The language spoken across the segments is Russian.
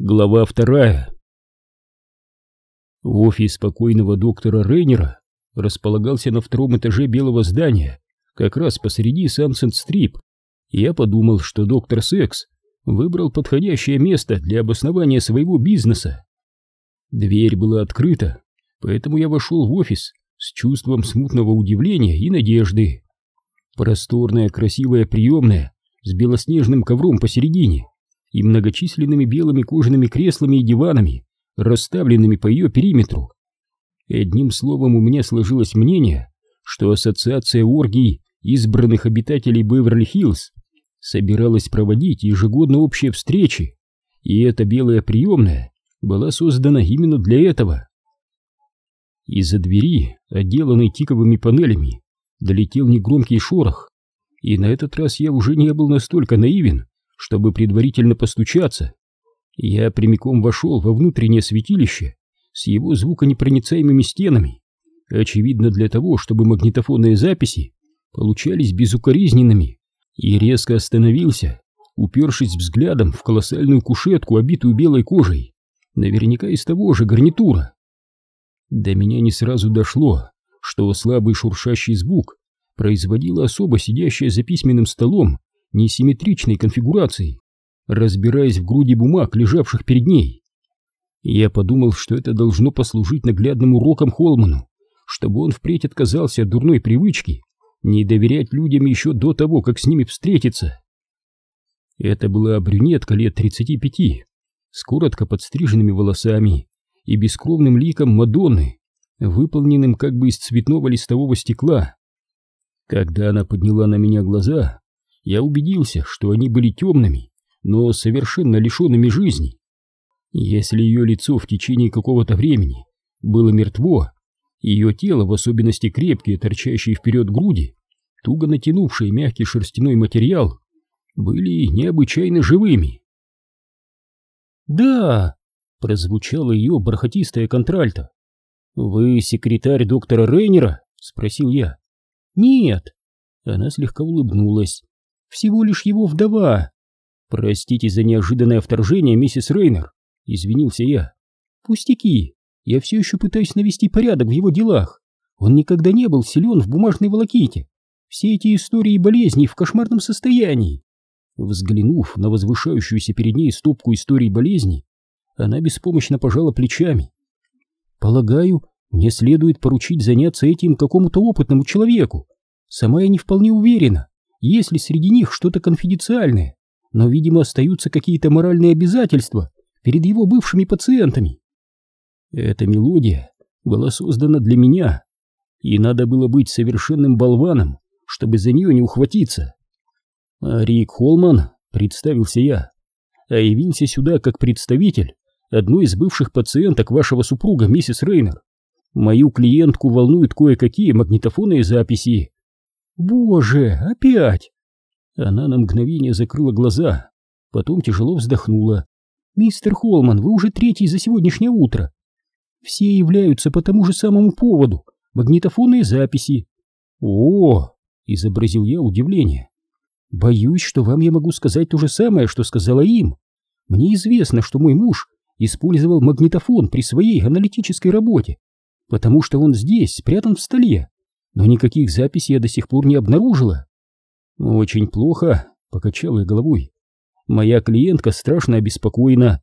Глава вторая. Офис покойного доктора Рейнера располагался на втором этаже белого здания, как раз посреди Сансент-Стрип. Я подумал, что доктор Секс выбрал подходящее место для обоснования своего бизнеса. Дверь была открыта, поэтому я вошел в офис с чувством смутного удивления и надежды. Просторная красивая приемная с белоснежным ковром посередине и многочисленными белыми кожаными креслами и диванами, расставленными по ее периметру. Одним словом, у меня сложилось мнение, что ассоциация оргий избранных обитателей Беверли-Хиллз собиралась проводить ежегодно общие встречи, и эта белая приемная была создана именно для этого. Из-за двери, отделанной тиковыми панелями, долетел негромкий шорох, и на этот раз я уже не был настолько наивен, чтобы предварительно постучаться. Я прямиком вошел во внутреннее святилище с его звуконепроницаемыми стенами, очевидно для того, чтобы магнитофонные записи получались безукоризненными, и резко остановился, упершись взглядом в колоссальную кушетку, обитую белой кожей, наверняка из того же гарнитура. До меня не сразу дошло, что слабый шуршащий звук производила особо сидящая за письменным столом несимметричной конфигурации, разбираясь в груди бумаг, лежавших перед ней. Я подумал, что это должно послужить наглядным уроком Холману, чтобы он впредь отказался от дурной привычки не доверять людям еще до того, как с ними встретиться. Это была брюнетка лет 35, с коротко подстриженными волосами и бескровным ликом Мадонны, выполненным как бы из цветного листового стекла. Когда она подняла на меня глаза, я убедился, что они были темными, но совершенно лишенными жизни. Если ее лицо в течение какого-то времени было мертво, ее тело, в особенности крепкие, торчащие вперед груди, туго натянувшие мягкий шерстяной материал, были необычайно живыми. «Да!» — прозвучало ее бархатистое контральто. «Вы секретарь доктора Рейнера?» — спросил я. «Нет». Она слегка улыбнулась всего лишь его вдова. Простите за неожиданное вторжение, миссис Рейнер, извинился я. Пустяки, я все еще пытаюсь навести порядок в его делах. Он никогда не был силен в бумажной волоките. Все эти истории болезней в кошмарном состоянии. Взглянув на возвышающуюся перед ней стопку историй болезней, она беспомощно пожала плечами. «Полагаю, мне следует поручить заняться этим какому-то опытному человеку. Сама я не вполне уверена, есть ли среди них что-то конфиденциальное, но, видимо, остаются какие-то моральные обязательства перед его бывшими пациентами. Эта мелодия была создана для меня, и надо было быть совершенным болваном, чтобы за нее не ухватиться. А Рик Холман, представился я, а явился сюда как представитель одной из бывших пациенток вашего супруга, миссис Рейнер. Мою клиентку волнуют кое-какие магнитофонные записи, «Боже, опять!» Она на мгновение закрыла глаза, потом тяжело вздохнула. «Мистер Холман, вы уже третий за сегодняшнее утро. Все являются по тому же самому поводу. Магнитофонные записи». «О!» — изобразил я удивление. «Боюсь, что вам я могу сказать то же самое, что сказала им. Мне известно, что мой муж использовал магнитофон при своей аналитической работе, потому что он здесь, спрятан в столе но никаких записей я до сих пор не обнаружила. Очень плохо, покачала я головой. Моя клиентка страшно обеспокоена.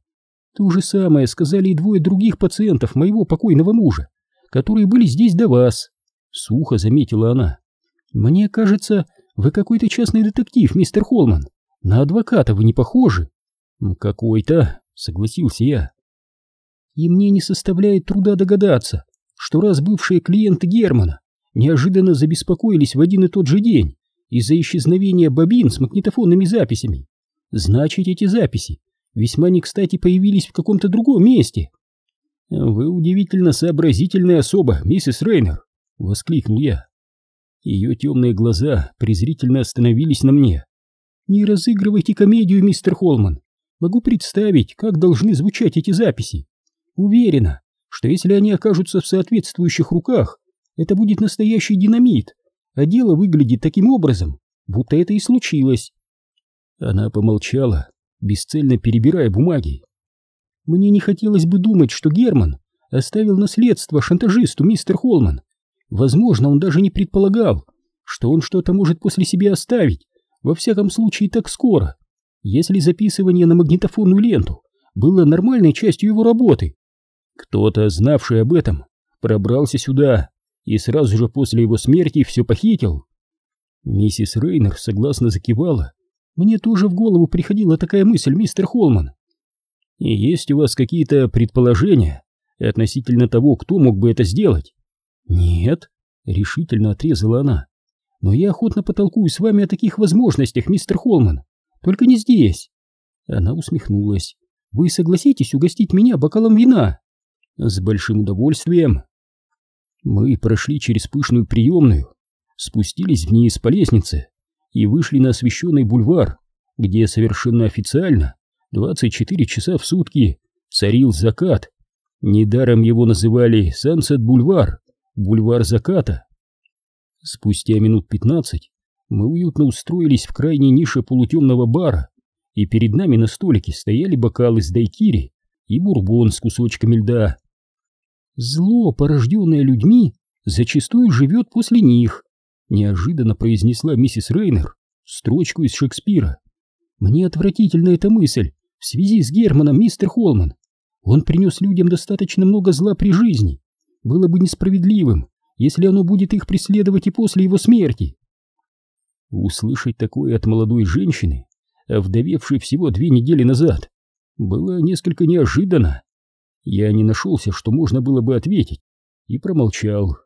То же самое сказали и двое других пациентов моего покойного мужа, которые были здесь до вас. Сухо заметила она. Мне кажется, вы какой-то частный детектив, мистер Холман. На адвоката вы не похожи. Какой-то, согласился я. И мне не составляет труда догадаться, что раз бывшие клиенты Германа неожиданно забеспокоились в один и тот же день из-за исчезновения бобин с магнитофонными записями. Значит, эти записи весьма не кстати появились в каком-то другом месте. «Вы удивительно сообразительная особа, миссис Рейнер!» — воскликнул я. Ее темные глаза презрительно остановились на мне. «Не разыгрывайте комедию, мистер Холман. Могу представить, как должны звучать эти записи. Уверена, что если они окажутся в соответствующих руках, это будет настоящий динамит, а дело выглядит таким образом, будто это и случилось. Она помолчала, бесцельно перебирая бумаги. Мне не хотелось бы думать, что Герман оставил наследство шантажисту мистер Холман. Возможно, он даже не предполагал, что он что-то может после себя оставить, во всяком случае так скоро, если записывание на магнитофонную ленту было нормальной частью его работы. Кто-то, знавший об этом, пробрался сюда и сразу же после его смерти все похитил. Миссис Рейнер согласно закивала. Мне тоже в голову приходила такая мысль, мистер Холман. И есть у вас какие-то предположения относительно того, кто мог бы это сделать? Нет, решительно отрезала она. Но я охотно потолкую с вами о таких возможностях, мистер Холман. Только не здесь. Она усмехнулась. Вы согласитесь угостить меня бокалом вина? С большим удовольствием. Мы прошли через пышную приемную, спустились вниз по лестнице и вышли на освещенный бульвар, где совершенно официально 24 часа в сутки царил закат. Недаром его называли Сансет-бульвар, бульвар заката. Спустя минут 15 мы уютно устроились в крайней нише полутемного бара, и перед нами на столике стояли бокалы с дайкири и бурбон с кусочками льда. Зло, порожденное людьми, зачастую живет после них, неожиданно произнесла миссис Рейнер строчку из Шекспира. Мне отвратительна эта мысль в связи с Германом, мистер Холман. Он принес людям достаточно много зла при жизни. Было бы несправедливым, если оно будет их преследовать и после его смерти. Услышать такое от молодой женщины, овдовевшей всего две недели назад, было несколько неожиданно. Я не нашелся, что можно было бы ответить, и промолчал.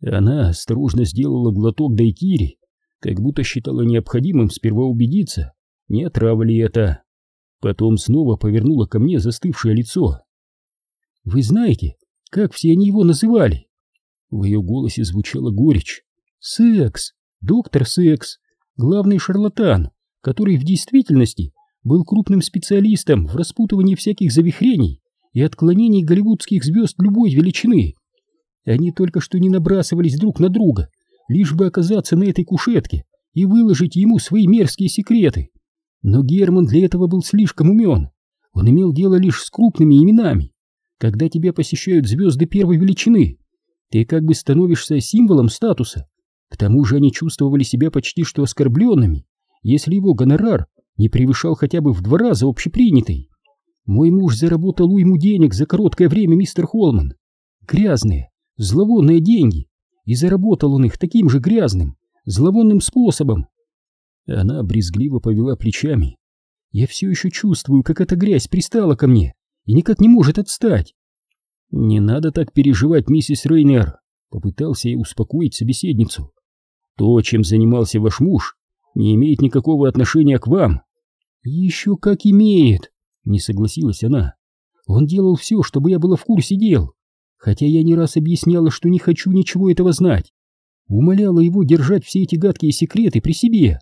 Она осторожно сделала глоток дайкири, как будто считала необходимым сперва убедиться, не отрава ли это. Потом снова повернула ко мне застывшее лицо. «Вы знаете, как все они его называли?» В ее голосе звучала горечь. «Секс! Доктор Секс! Главный шарлатан, который в действительности был крупным специалистом в распутывании всяких завихрений и отклонений голливудских звезд любой величины. Они только что не набрасывались друг на друга, лишь бы оказаться на этой кушетке и выложить ему свои мерзкие секреты. Но Герман для этого был слишком умен. Он имел дело лишь с крупными именами. Когда тебя посещают звезды первой величины, ты как бы становишься символом статуса. К тому же они чувствовали себя почти что оскорбленными, если его гонорар не превышал хотя бы в два раза общепринятый. Мой муж заработал уйму денег за короткое время, мистер Холман. Грязные, зловонные деньги, и заработал он их таким же грязным, зловонным способом. Она брезгливо повела плечами. Я все еще чувствую, как эта грязь пристала ко мне и никак не может отстать. Не надо так переживать, миссис Рейнер, попытался я успокоить собеседницу. То, чем занимался ваш муж, не имеет никакого отношения к вам. Еще как имеет, не согласилась она. Он делал все, чтобы я была в курсе дел, хотя я не раз объясняла, что не хочу ничего этого знать. Умоляла его держать все эти гадкие секреты при себе.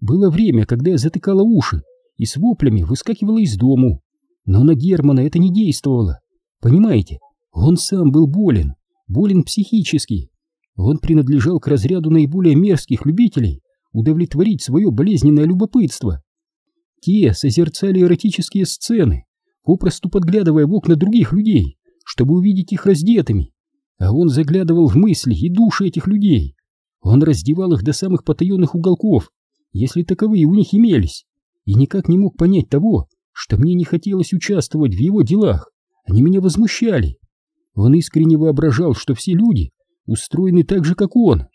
Было время, когда я затыкала уши и с воплями выскакивала из дому. Но на Германа это не действовало. Понимаете, он сам был болен, болен психически. Он принадлежал к разряду наиболее мерзких любителей удовлетворить свое болезненное любопытство. Те созерцали эротические сцены, попросту подглядывая в окна других людей, чтобы увидеть их раздетыми. А он заглядывал в мысли и души этих людей. Он раздевал их до самых потаенных уголков, если таковые у них имелись, и никак не мог понять того, что мне не хотелось участвовать в его делах. Они меня возмущали. Он искренне воображал, что все люди устроены так же, как он.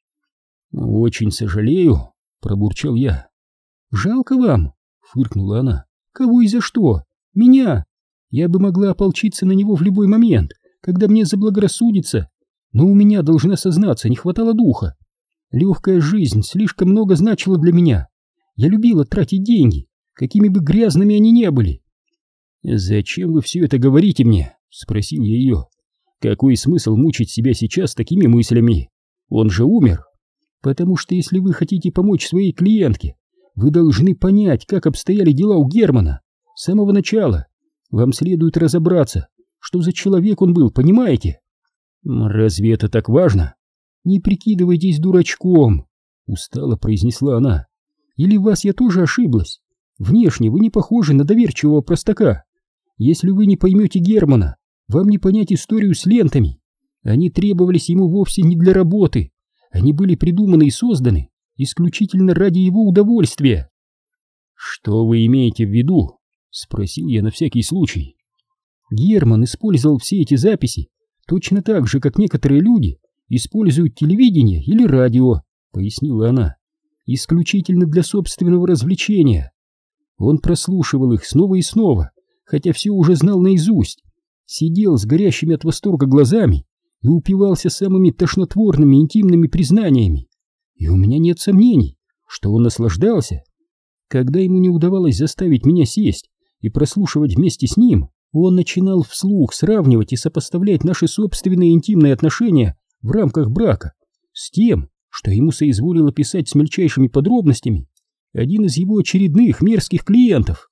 «Очень сожалею», — пробурчал я. «Жалко вам?» — фыркнула она. «Кого и за что? Меня! Я бы могла ополчиться на него в любой момент, когда мне заблагорассудится, но у меня, должна сознаться, не хватало духа. Легкая жизнь слишком много значила для меня. Я любила тратить деньги, какими бы грязными они ни были. «Зачем вы все это говорите мне?» — спросил я ее. «Какой смысл мучить себя сейчас такими мыслями? Он же умер. Потому что если вы хотите помочь своей клиентке, вы должны понять, как обстояли дела у Германа с самого начала. Вам следует разобраться, что за человек он был, понимаете? Разве это так важно? Не прикидывайтесь дурачком, устало произнесла она. Или в вас я тоже ошиблась? Внешне вы не похожи на доверчивого простака. Если вы не поймете Германа, вам не понять историю с лентами. Они требовались ему вовсе не для работы. Они были придуманы и созданы исключительно ради его удовольствия. Что вы имеете в виду? Спросил я на всякий случай. Герман использовал все эти записи точно так же, как некоторые люди используют телевидение или радио, пояснила она, исключительно для собственного развлечения. Он прослушивал их снова и снова, хотя все уже знал наизусть, сидел с горящими от восторга глазами и упивался самыми тошнотворными интимными признаниями. И у меня нет сомнений, что он наслаждался. Когда ему не удавалось заставить меня сесть и прослушивать вместе с ним, он начинал вслух сравнивать и сопоставлять наши собственные интимные отношения в рамках брака с тем, что ему соизволило писать с мельчайшими подробностями один из его очередных мерзких клиентов.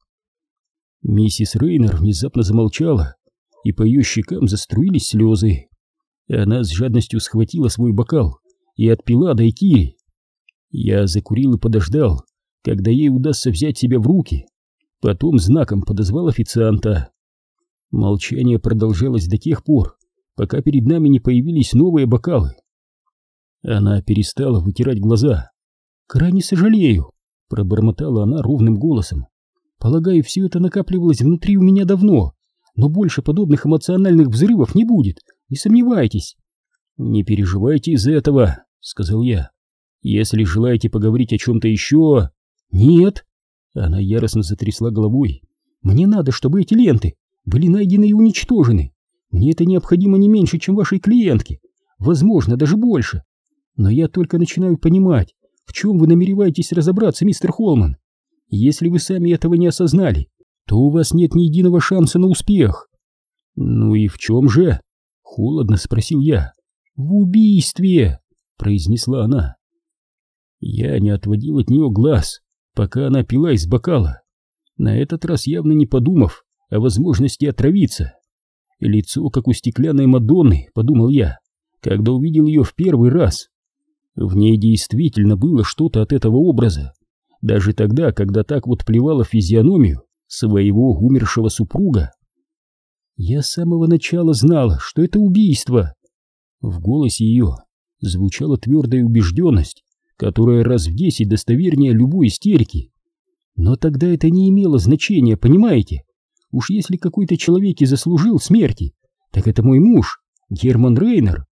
Миссис Рейнер внезапно замолчала, и по ее щекам заструились слезы. Она с жадностью схватила свой бокал и отпила дайкири. Я закурил и подождал, когда ей удастся взять себя в руки. Потом знаком подозвал официанта. Молчание продолжалось до тех пор, пока перед нами не появились новые бокалы. Она перестала вытирать глаза. «Крайне сожалею», — пробормотала она ровным голосом. «Полагаю, все это накапливалось внутри у меня давно, но больше подобных эмоциональных взрывов не будет, не сомневайтесь». «Не переживайте из-за этого», — сказал я. «Если желаете поговорить о чем-то еще...» «Нет!» Она яростно затрясла головой. «Мне надо, чтобы эти ленты были найдены и уничтожены. Мне это необходимо не меньше, чем вашей клиентке. Возможно, даже больше. Но я только начинаю понимать, в чем вы намереваетесь разобраться, мистер Холман. Если вы сами этого не осознали, то у вас нет ни единого шанса на успех. Ну и в чем же? Холодно спросил я. В убийстве, произнесла она. Я не отводил от нее глаз, пока она пила из бокала, на этот раз явно не подумав о возможности отравиться. Лицо, как у стеклянной Мадонны, подумал я, когда увидел ее в первый раз. В ней действительно было что-то от этого образа, даже тогда, когда так вот плевала физиономию своего умершего супруга. Я с самого начала знала, что это убийство. В голосе ее звучала твердая убежденность, которая раз в десять достовернее любой истерики. Но тогда это не имело значения, понимаете? Уж если какой-то человек и заслужил смерти, так это мой муж, Герман Рейнер.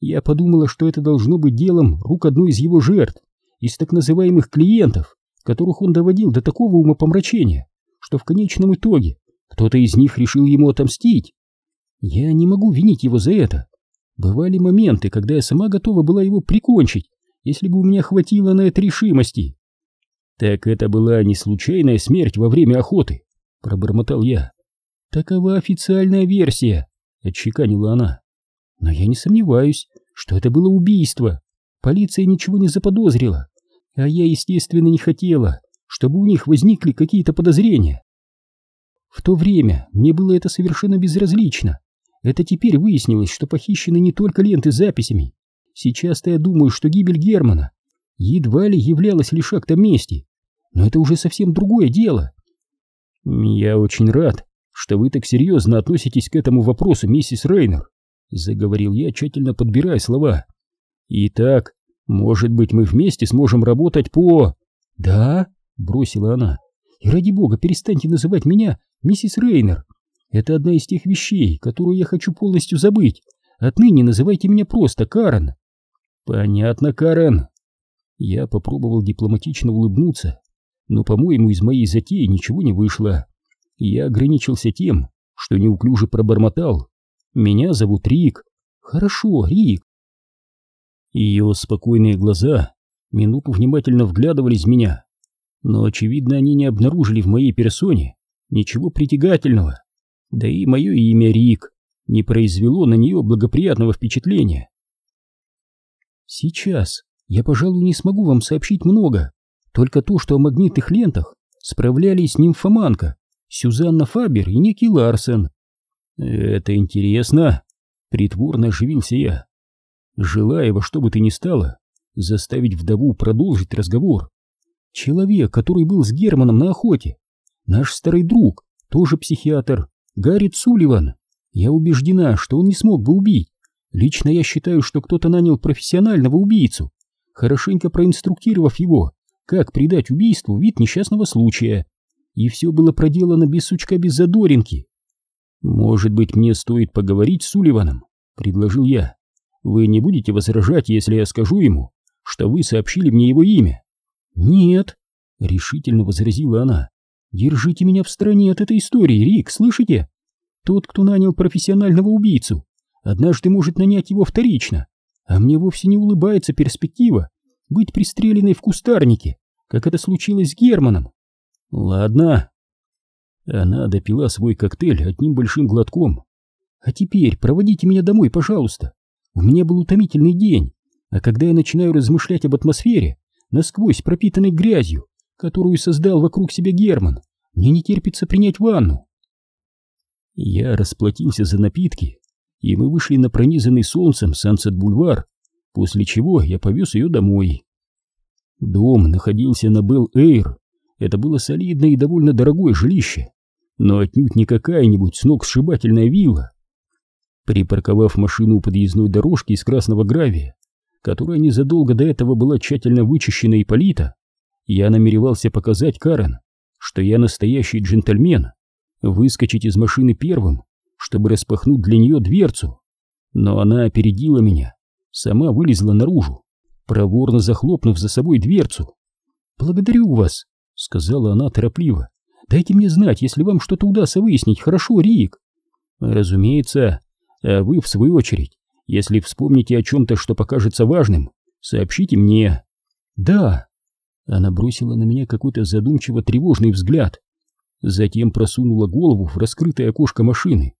Я подумала, что это должно быть делом рук одной из его жертв, из так называемых клиентов, которых он доводил до такого умопомрачения, что в конечном итоге кто-то из них решил ему отомстить. Я не могу винить его за это. Бывали моменты, когда я сама готова была его прикончить, если бы у меня хватило на это решимости. Так это была не случайная смерть во время охоты, пробормотал я. Такова официальная версия, отчеканила она. Но я не сомневаюсь, что это было убийство. Полиция ничего не заподозрила, а я, естественно, не хотела, чтобы у них возникли какие-то подозрения. В то время мне было это совершенно безразлично. Это теперь выяснилось, что похищены не только ленты с записями. Сейчас-то я думаю, что гибель Германа едва ли являлась лишь актом мести. Но это уже совсем другое дело. «Я очень рад, что вы так серьезно относитесь к этому вопросу, миссис Рейнер», заговорил я, тщательно подбирая слова. «Итак, может быть, мы вместе сможем работать по...» «Да», — бросила она, — «и ради бога, перестаньте называть меня миссис Рейнер. Это одна из тех вещей, которую я хочу полностью забыть. Отныне называйте меня просто Карен». «Понятно, Карен». Я попробовал дипломатично улыбнуться, но, по-моему, из моей затеи ничего не вышло. Я ограничился тем, что неуклюже пробормотал. «Меня зовут Рик». «Хорошо, Рик». Ее спокойные глаза минуту внимательно вглядывались в меня, но, очевидно, они не обнаружили в моей персоне ничего притягательного. Да и мое имя Рик не произвело на нее благоприятного впечатления. Сейчас я, пожалуй, не смогу вам сообщить много, только то, что о магнитных лентах справлялись нимфоманка, Сюзанна Фабер и некий Ларсен. Это интересно, притворно оживился я, желая во что бы то ни стало заставить вдову продолжить разговор. Человек, который был с Германом на охоте, наш старый друг, тоже психиатр, Гаррит Сулливан. Я убеждена, что он не смог бы убить. Лично я считаю, что кто-то нанял профессионального убийцу, хорошенько проинструктировав его, как придать убийству вид несчастного случая. И все было проделано без сучка, без задоринки. «Может быть, мне стоит поговорить с Сулливаном?» — предложил я. «Вы не будете возражать, если я скажу ему, что вы сообщили мне его имя?» «Нет», — решительно возразила она. «Держите меня в стороне от этой истории, Рик, слышите? Тот, кто нанял профессионального убийцу, однажды может нанять его вторично, а мне вовсе не улыбается перспектива быть пристреленной в кустарнике, как это случилось с Германом. Ладно. Она допила свой коктейль одним большим глотком. А теперь проводите меня домой, пожалуйста. У меня был утомительный день, а когда я начинаю размышлять об атмосфере, насквозь пропитанной грязью, которую создал вокруг себя Герман, мне не терпится принять ванну. Я расплатился за напитки, и мы вышли на пронизанный солнцем Сансет-бульвар, после чего я повез ее домой. Дом находился на Белл-Эйр, это было солидное и довольно дорогое жилище, но отнюдь не какая-нибудь сногсшибательная вилла. Припарковав машину у подъездной дорожки из красного гравия, которая незадолго до этого была тщательно вычищена и полита, я намеревался показать Карен, что я настоящий джентльмен, выскочить из машины первым, чтобы распахнуть для нее дверцу. Но она опередила меня, сама вылезла наружу, проворно захлопнув за собой дверцу. «Благодарю вас», — сказала она торопливо. «Дайте мне знать, если вам что-то удастся выяснить, хорошо, Рик?» «Разумеется. А вы, в свою очередь, если вспомните о чем-то, что покажется важным, сообщите мне». «Да». Она бросила на меня какой-то задумчиво тревожный взгляд. Затем просунула голову в раскрытое окошко машины,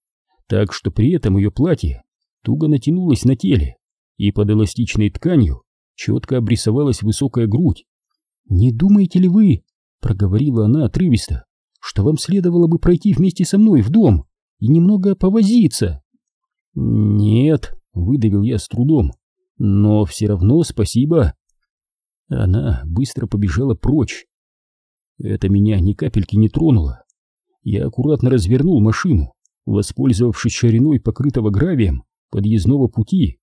так что при этом ее платье туго натянулось на теле, и под эластичной тканью четко обрисовалась высокая грудь. «Не думаете ли вы, — проговорила она отрывисто, — что вам следовало бы пройти вместе со мной в дом и немного повозиться?» «Нет», — выдавил я с трудом, — «но все равно спасибо». Она быстро побежала прочь. Это меня ни капельки не тронуло. Я аккуратно развернул машину, воспользовавшись шириной покрытого гравием подъездного пути,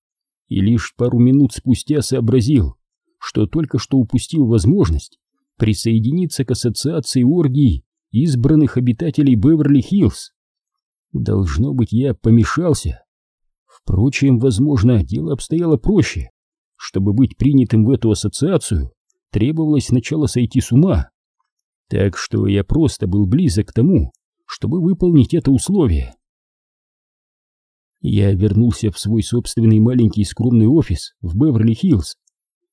и лишь пару минут спустя сообразил, что только что упустил возможность присоединиться к ассоциации оргий избранных обитателей Беверли-Хиллз. Должно быть, я помешался. Впрочем, возможно, дело обстояло проще. Чтобы быть принятым в эту ассоциацию, требовалось сначала сойти с ума. Так что я просто был близок к тому, чтобы выполнить это условие. Я вернулся в свой собственный маленький скромный офис в Беверли-Хиллз.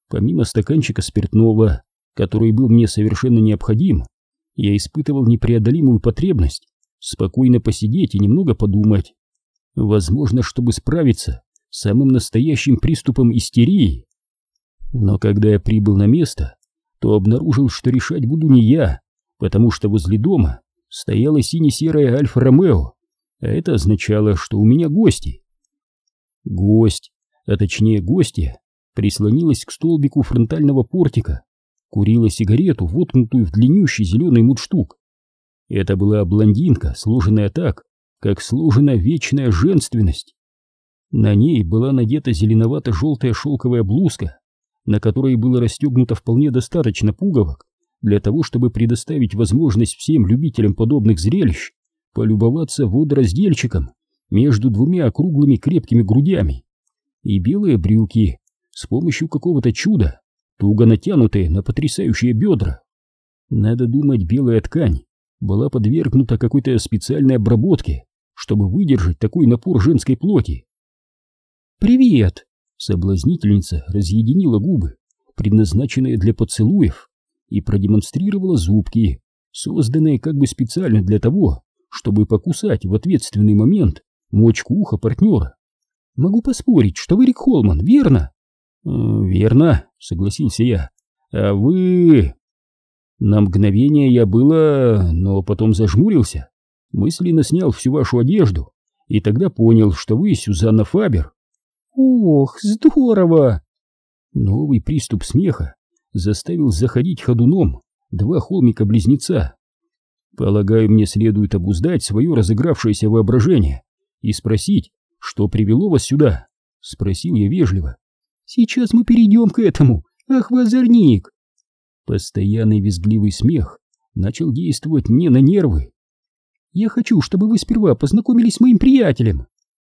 Помимо стаканчика спиртного, который был мне совершенно необходим, я испытывал непреодолимую потребность спокойно посидеть и немного подумать. Возможно, чтобы справиться с самым настоящим приступом истерии. Но когда я прибыл на место, то обнаружил, что решать буду не я, потому что возле дома стояла сине-серая Альфа-Ромео, а это означало, что у меня гости. Гость, а точнее гостья, прислонилась к столбику фронтального портика, курила сигарету, воткнутую в длиннющий зеленый мундштук. Это была блондинка, сложенная так, как сложена вечная женственность. На ней была надета зеленовато-желтая шелковая блузка, на которой было расстегнуто вполне достаточно пуговок для того, чтобы предоставить возможность всем любителям подобных зрелищ полюбоваться водораздельчиком между двумя округлыми крепкими грудями и белые брюки с помощью какого-то чуда, туго натянутые на потрясающие бедра. Надо думать, белая ткань была подвергнута какой-то специальной обработке, чтобы выдержать такой напор женской плоти. «Привет!» — соблазнительница разъединила губы, предназначенные для поцелуев, и продемонстрировала зубки, созданные как бы специально для того, чтобы покусать в ответственный момент мочку уха партнера. Могу поспорить, что вы Рик Холман, верно? «Э, верно, согласился я. А вы... На мгновение я было, но потом зажмурился, мысленно снял всю вашу одежду и тогда понял, что вы Сюзанна Фабер. Ох, здорово! Новый приступ смеха заставил заходить ходуном два холмика-близнеца. Полагаю, мне следует обуздать свое разыгравшееся воображение и спросить, что привело вас сюда? Спросил я вежливо. Сейчас мы перейдем к этому. Ах, вы озорник! Постоянный визгливый смех начал действовать мне на нервы. Я хочу, чтобы вы сперва познакомились с моим приятелем.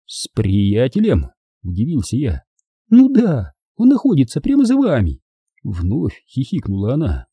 С приятелем? Удивился я. Ну да, он находится прямо за вами. Вновь хихикнула она.